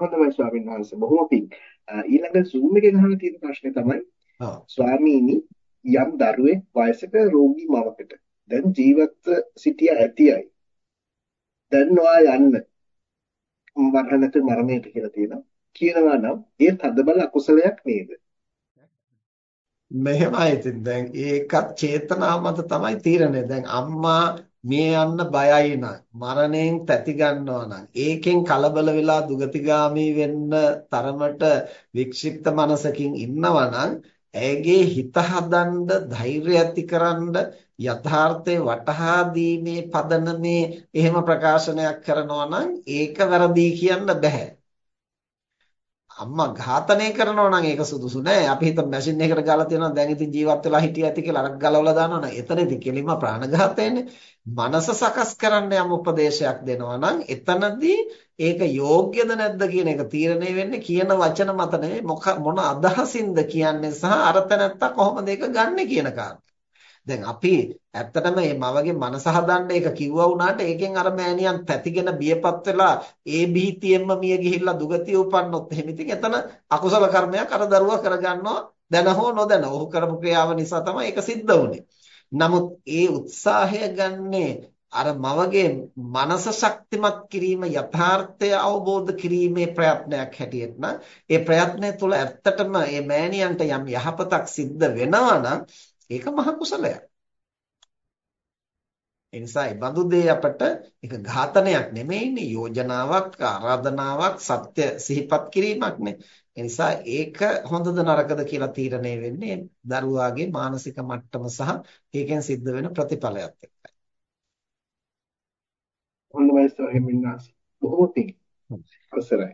හොඳයි ස්වාමීන් වහන්සේ බොහොම පිං. ඊළඟ Zoom එකෙන් අහන තියෙන ප්‍රශ්නේ තමයි ස්වාමීනි යම් දරුවෙක් වයසක රෝගී මවකට දැන් ජීවත්ව සිටිය ඇතියයි. දැන් නොආ යන්න මරණට මරණයට කියලා තියෙනවා. කියනවා නම් ඒ තදබල අකුසලයක් නේද? මෙහෙමයි ඉතින් දැන් ඒකත් චේතනාව මත තමයි තීරණය. දැන් අම්මා මිය යන්න බයයි නම් මරණයෙන් තැති ගන්නවා නම් ඒකෙන් කලබල වෙලා දුගතිගාමී වෙන්න තරමට වික්ෂිප්ත මනසකින් ඉන්නවා නම් ඇයගේ හිත හදන්න ධෛර්යය ඇතිකරන්න යථාර්ථය වටහා දීමේ පදනමේ එහෙම ප්‍රකාශනයක් කරනවා නම් ඒක වැරදි කියන්න බෑ අම්මා ඝාතනය කරනවා නම් ඒක සුදුසු නෑ. අපි හිත මැෂින් එකකට ගාලා තියනවා දැන් ඉතින් ජීවත් වෙලා හිටිය ඇති කියලා අරක් ගලවලා දානවා නම් එතනදී කෙලින්ම ප්‍රාණඝාතයනේ. මනස සකස් කරන්න යම් උපදේශයක් දෙනවා නම් එතනදී ඒක යෝග්‍යද නැද්ද කියන එක තීරණය වෙන්නේ කියන වචන මත නෙවෙයි මොන අදහසින්ද කියන්නේ සහ අර්ථ නැත්තා කොහොමද ඒක ගන්නෙ කියන කාරණා. දැන් අපි ඇත්තටම මේ මවගේ මනස හදන්න ඒක කිව්වා වුණාට ඒකෙන් අර මෑණියන් පැතිගෙන බියපත් වෙලා ඒ බීතියෙන්ම මිය ගිහිල්ලා දුගතිය උපන්නොත් එහෙම ඉතින් එතන අකුසල කර්මයක් අර දරුවා කරගන්නවා දැන හෝ නොදැන. ඔහු කරපු ක්‍රියාව නිසා තමයි ඒක සිද්ධ වුනේ. නමුත් ඒ උත්සාහය ගන්නේ අර මවගේ මනස ශක්තිමත් කිරීම යථාර්ථය අවබෝධ කිරීමේ ප්‍රයත්නයක් හැටියට නම් ඒ ප්‍රයත්නය තුළ ඇත්තටම මේ මෑණියන්ට යම් යහපතක් සිද්ධ වෙනවා නම් ඒක මහ කුසලයක්. ඒ නිසා ඒ බඳු දේ අපට ඒක ඝාතනයක් නෙමෙයිනේ යෝජනාවක් ආරාධනාවක් සත්‍ය සිහිපත් කිරීමක්නේ. ඒ නිසා ඒක හොඳද නරකද කියලා තීරණය වෙන්නේ දරුවාගේ මානසික මට්ටම සහ ඒකෙන් සිද්ධ වෙන ප්‍රතිඵලයත් එක්කයි. හොඳයි සර් හිමින්නාස්. බොහොම පිං. අවසරයි.